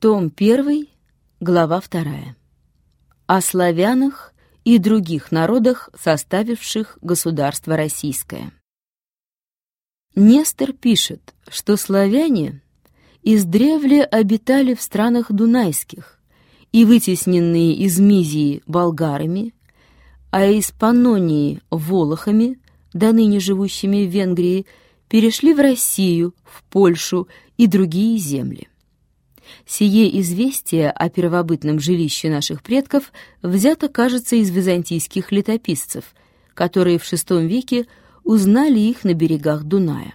Том 1, глава 2. О славянах и других народах, составивших государство российское. Нестор пишет, что славяне издревле обитали в странах дунайских и вытесненные из Мизии болгарами, а из Панонии волохами, до ныне живущими в Венгрии, перешли в Россию, в Польшу и другие земли. Сие известие о первобытном жилище наших предков взято, кажется, из византийских летописцев, которые в VI веке узнали их на берегах Дуная.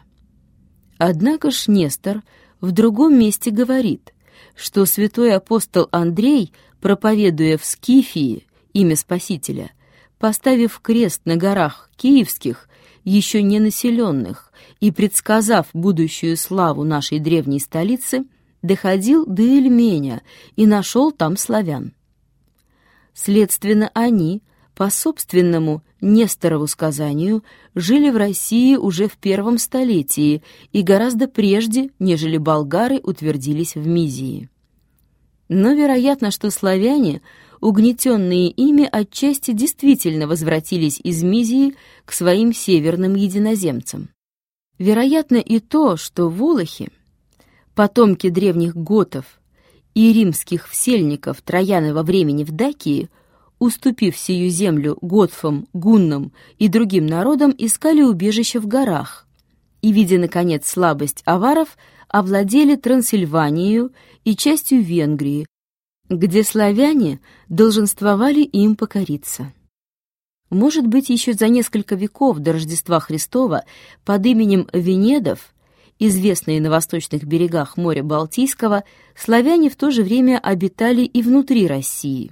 Однако ж Нестор в другом месте говорит, что святой апостол Андрей, проповедуя в Скифии имя Спасителя, поставив крест на горах киевских, еще не населенных, и предсказав будущую славу нашей древней столицы, доходил до Эльменя и нашел там славян. Следственно, они, по собственному Несторову сказанию, жили в России уже в первом столетии и гораздо прежде, нежели болгары утвердились в Мизии. Но вероятно, что славяне, угнетенные ими, отчасти действительно возвратились из Мизии к своим северным единоземцам. Вероятно и то, что волохи — потомки древних готов и римских всельников Троянова времени в Дакии, уступив сию землю готфам, гуннам и другим народам, искали убежище в горах и, видя, наконец, слабость аваров, овладели Трансильванией и частью Венгрии, где славяне долженствовали им покориться. Может быть, еще за несколько веков до Рождества Христова под именем Венедов известные на восточных берегах моря Балтийского, славяне в то же время обитали и внутри России.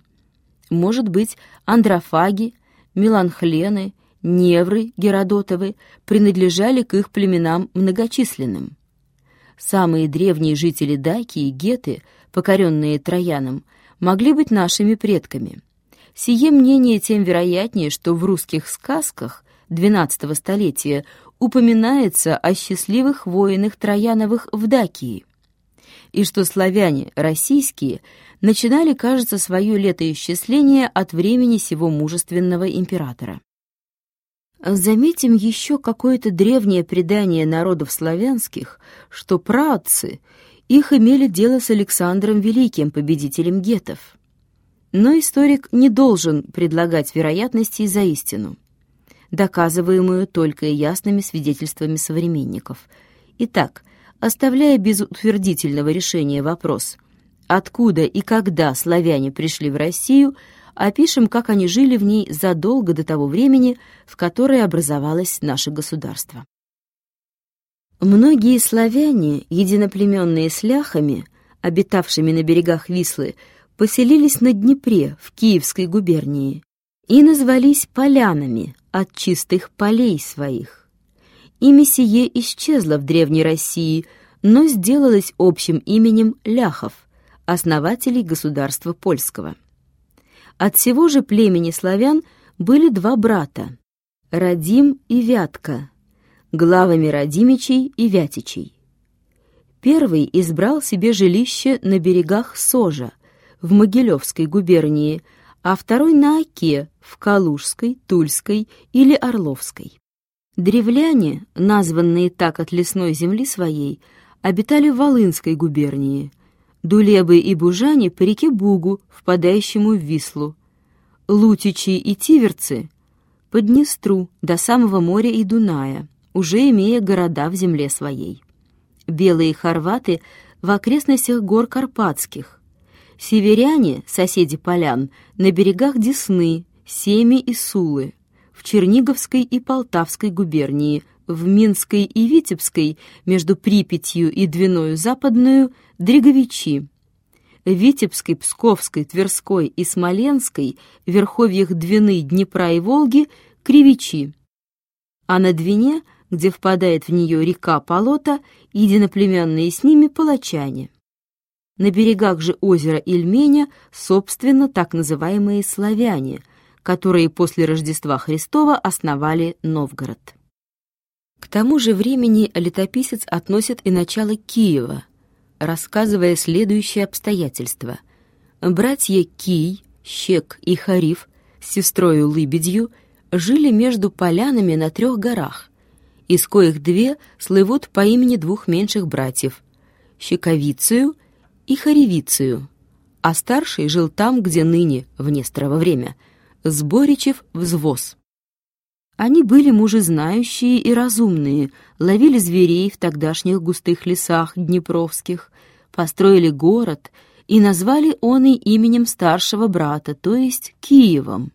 Может быть, андрофаги, меланхлены, невры Геродотовы принадлежали к их племенам многочисленным. Самые древние жители Дакии, геты, покоренные Трояном, могли быть нашими предками. Сие мнение тем вероятнее, что в русских сказках XII столетия упоминается о счастливых воинах Трояновых в Дакии, и что славяне российские начинали, кажется, свое летоисчисление от времени сего мужественного императора. Заметим еще какое-то древнее предание народов славянских, что праотцы их имели дело с Александром Великим, победителем гетов. Но историк не должен предлагать вероятности за истину доказываемую только ясными свидетельствами современников. Итак, оставляя без утвердительного решения вопрос, откуда и когда славяне пришли в Россию, опишем, как они жили в ней задолго до того времени, в которое образовалось наше государство. Многие славяне, единоплеменные с ляхами, обитавшими на берегах Вислы, поселились на Днепре, в Киевской губернии, и назвались полянами, от чистых полей своих. Имя сие исчезло в Древней России, но сделалось общим именем ляхов, основателей государства польского. От всего же племени славян были два брата — Радим и Вятка, главами Радимичей и Вятичей. Первый избрал себе жилище на берегах Сожа, в Могилевской губернии, а второй на Оке, в Калужской, Тульской или Орловской. Древляне, названные так от лесной земли своей, обитали в Волынской губернии, Дулебы и Бужане по реке Бугу, впадающему в Вислу, Лутичи и Тиверцы по Днестру до самого моря и Дуная, уже имея города в земле своей. Белые хорваты в окрестностях гор Карпатских, Северяне, соседи полян, на берегах Десны, Семи и Сулы, в Черниговской и Полтавской губернии, в Минской и Витебской, между Припятью и Двиною Западную, Дреговичи, в Витебской, Псковской, Тверской и Смоленской, в верховьях Двины, Днепра и Волги, Кривичи. А на Двине, где впадает в нее река Полота, единоплеменные с ними палачане. На берегах же озера Ильменя, собственно, так называемые славяне, которые после Рождества Христова основали Новгород. К тому же времени летописец относит и начало Киева, рассказывая следующее обстоятельство. Братья Кий, Щек и Хариф с сестрою Лыбедью жили между полянами на трех горах, из коих две слывут по имени двух меньших братьев — Щековицию и Харевицию, а старший жил там, где ныне, в Несторово время, Сборичев взвоз. Они были мужезнающие и разумные, ловили зверей в тогдашних густых лесах днепровских, построили город и назвали он и именем старшего брата, то есть Киевом.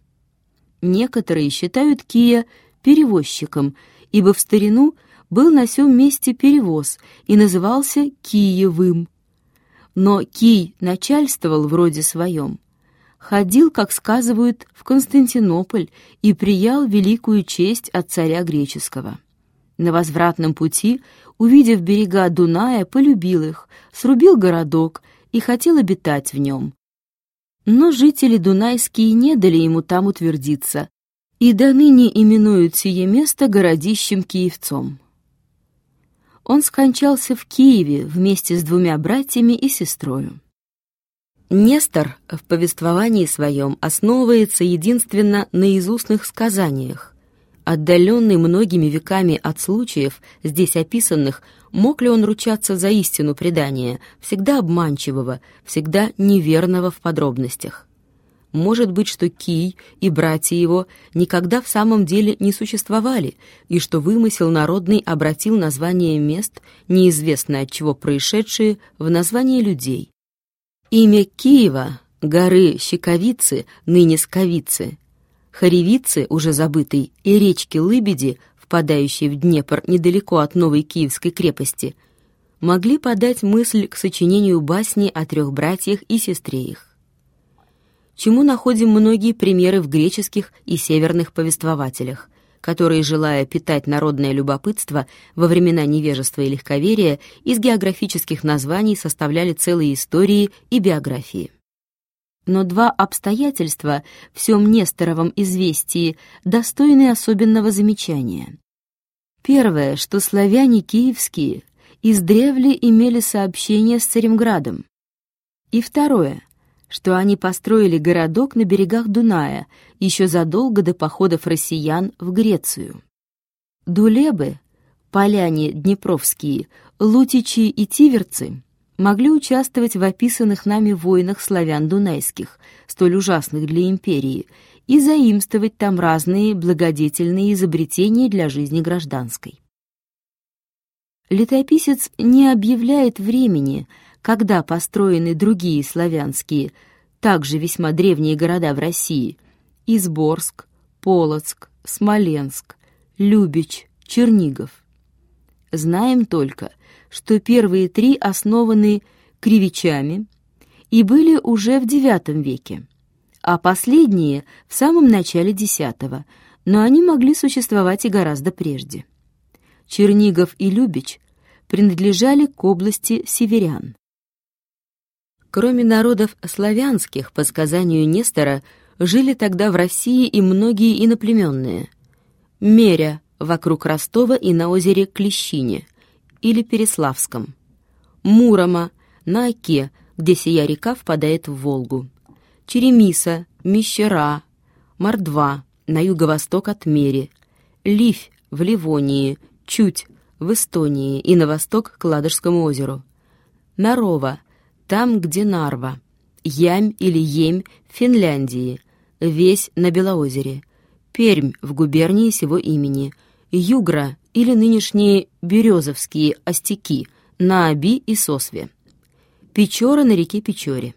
Некоторые считают Кия перевозчиком, ибо в старину был на сём месте перевоз и назывался Киевым. Но Кий начальствовал вроде своем, ходил, как сказывают, в Константинополь и приял великую честь от царя греческого. На возвратном пути, увидев берега Дуная, полюбил их, срубил городок и хотел обитать в нем. Но жители Дунайские не дали ему там утвердиться, и до ныне именуют сие место городищем Киевцом. Он скончался в Киеве вместе с двумя братьями и сестрою. Нестор в повествовании своем основывается единственно на изустных сказаниях. Отдаленный многими веками от случаев, здесь описанных, мог ли он ручаться за истину предания, всегда обманчивого, всегда неверного в подробностях? Может быть, что Кий и братья его никогда в самом деле не существовали, и что вымысел народный обратил название мест, неизвестно от чего происшедшие, в название людей. Имя Киева, горы Щековицы, ныне Сковицы, Харевицы, уже забытой, и речки Лыбеди, впадающей в Днепр недалеко от новой Киевской крепости, могли подать мысль к сочинению басни о трех братьях и сестре их. Чему находим многие примеры в греческих и северных повествователях – которые, желая питать народное любопытство во времена невежества и легковерия, из географических названий составляли целые истории и биографии. Но два обстоятельства в всем Несторовом известии достойны особенного замечания. Первое, что славяне киевские издревле имели сообщение с Царемградом. И второе, что они построили городок на берегах Дуная еще задолго до походов россиян в Грецию. Дулебы, поляне днепровские, лутичи и тиверцы могли участвовать в описанных нами войнах славян дунайских, столь ужасных для империи, и заимствовать там разные благодетельные изобретения для жизни гражданской. Летописец не объявляет времени, когда построены другие славянские, также весьма древние города в России – Изборск, Полоцк, Смоленск, Любич, Чернигов. Знаем только, что первые три основаны кривичами и были уже в IX веке, а последние – в самом начале X, но они могли существовать и гораздо прежде. Чернигов и Любич принадлежали к области северян. Кроме народов славянских, по сказанию Нестора, жили тогда в России и многие иноплеменные. Меря вокруг Ростова и на озере Клещине или Переславском. Мурома на Оке, где сия река впадает в Волгу. Черемиса, Мещера, Мордва на юго-восток от Мери. Ливь в Ливонии, Чуть в Эстонии и на восток к Ладожскому озеру. Нарова там, где Нарва, Ямь или Емь в Финляндии, Весь на Белоозере, Пермь в губернии сего имени, Югра или нынешние Березовские остяки на Оби и Сосве, Печора на реке Печоре.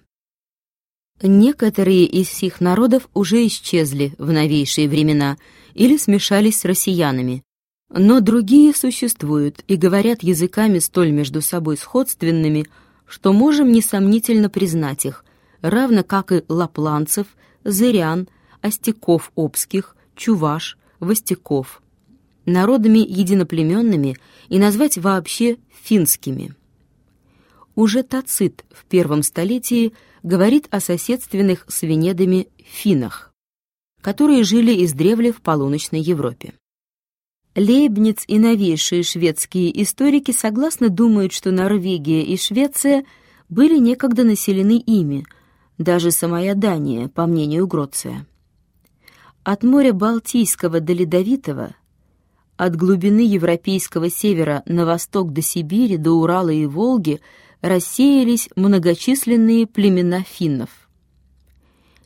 Некоторые из сих народов уже исчезли в новейшие времена или смешались с россиянами, но другие существуют и говорят языками столь между собой сходственными, что можем несомнительно признать их, равно как и лапланцев, зырян, остяков обских, чуваш, востяков, народами единоплеменными и назвать вообще финскими. Уже Тацит в первом столетии говорит о соседственных с Венедами финнах, которые жили издревле в полуночной Европе. Лейбниц и новейшие шведские историки согласно думают, что Норвегия и Швеция были некогда населены ими, даже самая Дания, по мнению Гроция. От моря Балтийского до Ледовитого, от глубины европейского севера на восток до Сибири, до Урала и Волги рассеялись многочисленные племена финнов.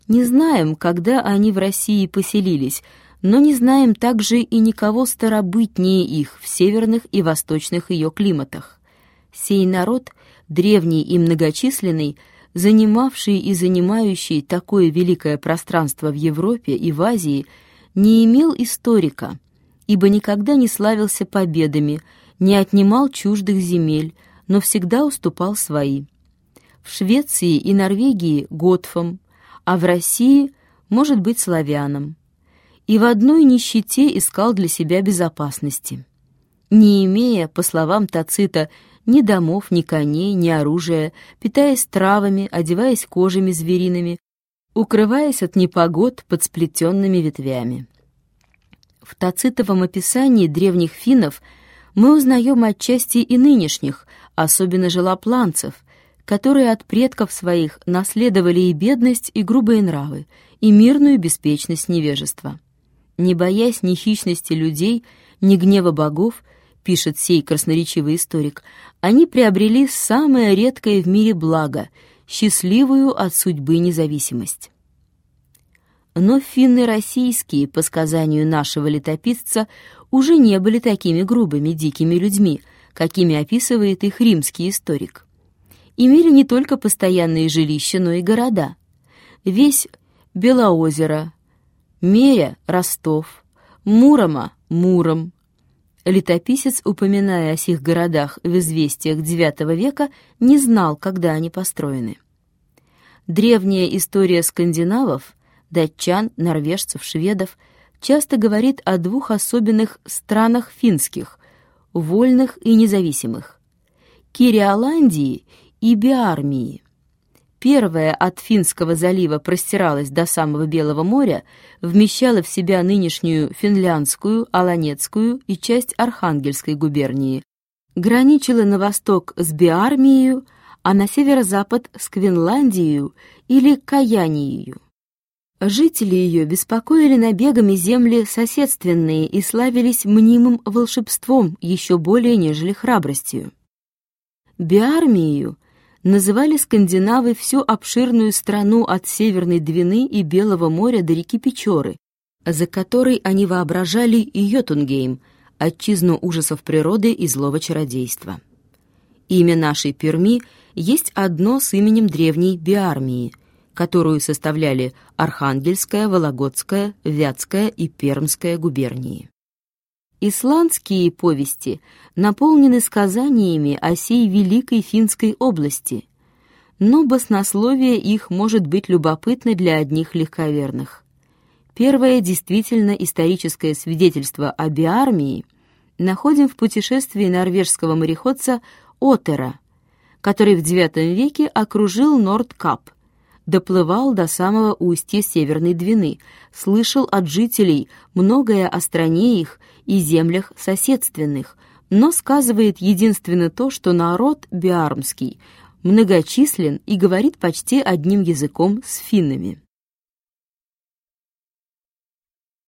Не знаем, когда они в России поселились, но не знаем также и никого старобытнее их в северных и восточных ее климатах. Сей народ, древний и многочисленный, занимавший и занимающий такое великое пространство в Европе и в Азии, не имел историка, ибо никогда не славился победами, не отнимал чуждых земель, но всегда уступал свои. В Швеции и Норвегии — готфам, а в России, может быть, славянам и в одной нищете искал для себя безопасности. Не имея, по словам Тацита, ни домов, ни коней, ни оружия, питаясь травами, одеваясь кожами звериными, укрываясь от непогод под сплетенными ветвями. В Тацитовом описании древних финнов мы узнаем отчасти и нынешних, особенно желопланцев, которые от предков своих наследовали и бедность, и грубые нравы, и мирную беспечность невежества не боясь ни хищности людей, ни гнева богов, пишет сей красноречивый историк, они приобрели самое редкое в мире благо — счастливую от судьбы независимость. Но финны российские, по сказанию нашего летописца, уже не были такими грубыми, дикими людьми, какими описывает их римский историк. Имели не только постоянные жилища, но и города. Весь Белоозеро, Меря — Ростов, Мурома — Муром. Летописец, упоминая о сих городах в известиях IX века, не знал, когда они построены. Древняя история скандинавов, датчан, норвежцев, шведов, часто говорит о двух особенных странах финских — вольных и независимых — Кириоландии и Биармии. Первая от Финского залива простиралась до самого Белого моря, вмещала в себя нынешнюю Финляндскую, Аланецкую и часть Архангельской губернии, граничила на восток с Биармией, а на северо-запад с Квинландией или Каянией. Жители ее беспокоили набегами земли соседственные и славились мнимым волшебством еще более, нежели храбростью. Биармию называли скандинавы всю обширную страну от Северной Двины и Белого моря до реки Печоры, за которой они воображали и Йотунгейм, отчизну ужасов природы и злого чародейства. Имя нашей Перми есть одно с именем древней Биармии, которую составляли Архангельская, Вологодская, Вятская и Пермская губернии. Исландские повести наполнены сказаниями о сей великой финской области, но баснословие их может быть любопытно для одних легковерных. Первое действительно историческое свидетельство о биармии находим в путешествии норвежского мореходца Отера, который в IX веке окружил Нордкап, доплывал до самого устья Северной Двины, слышал от жителей многое о стране их и землях соседственных, но сказывает единственно то, что народ биармский многочислен и говорит почти одним языком с финнами.